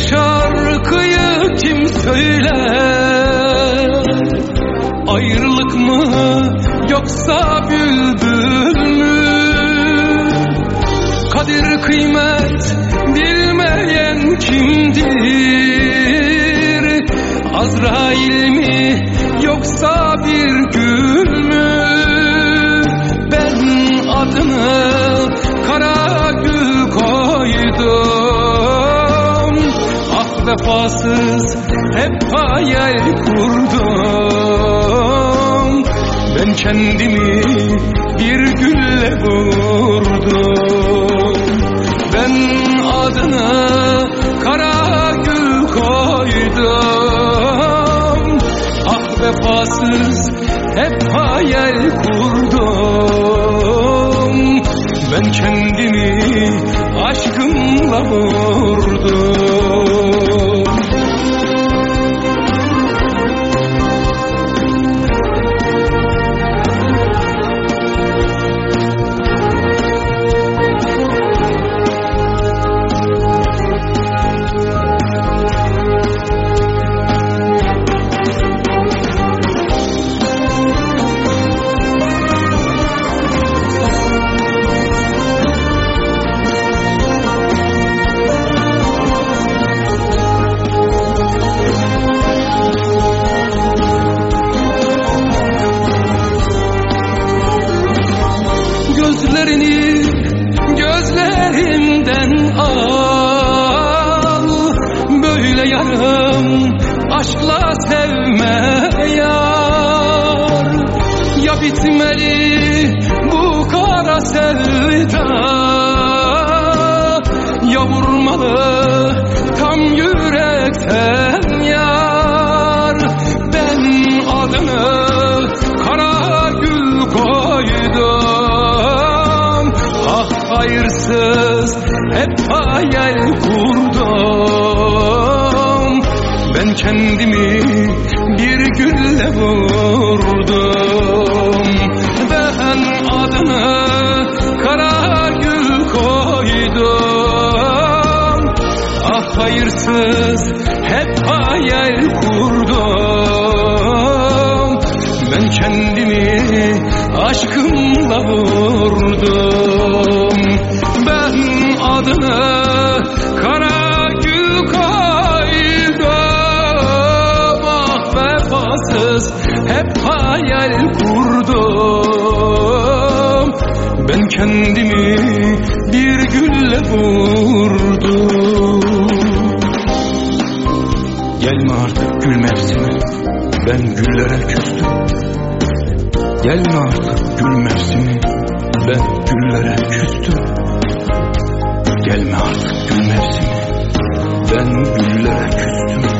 şarkıyı kim söyler? Ayrılık mı yoksa bülbül mü? Kadir kıymet bilmeyen kimdir? Azrail mi yoksa bir gül mü vefasız hep hayal kurdum. Ben kendimi bir gülle vurdum. Ben adını kara gül koydum. Ah vefasız hep hayal kurdum. Ben kendimi aşkımla vurdum aşkla sevme yar. Ya bitmeli bu kara sevda. Ya vurmalı tam yürekten yar. Ben adını kara gül koydum. Ah hayırsız hep hayal kurdum kendimi bir gülle vurdum. Ben adını kara gül koydum. Ah hayırsız hep hayal kurdum. Ben kendimi aşkımla vurdum. Ben adını vefasız hep hayal kurdum. Ben kendimi bir gülle vurdum. Gelme artık gül mevsimi Ben güllere küstüm. Gelme artık gül mevsimi Ben güllere küstüm. Gelme artık gül mevsimi Ben güllere küstüm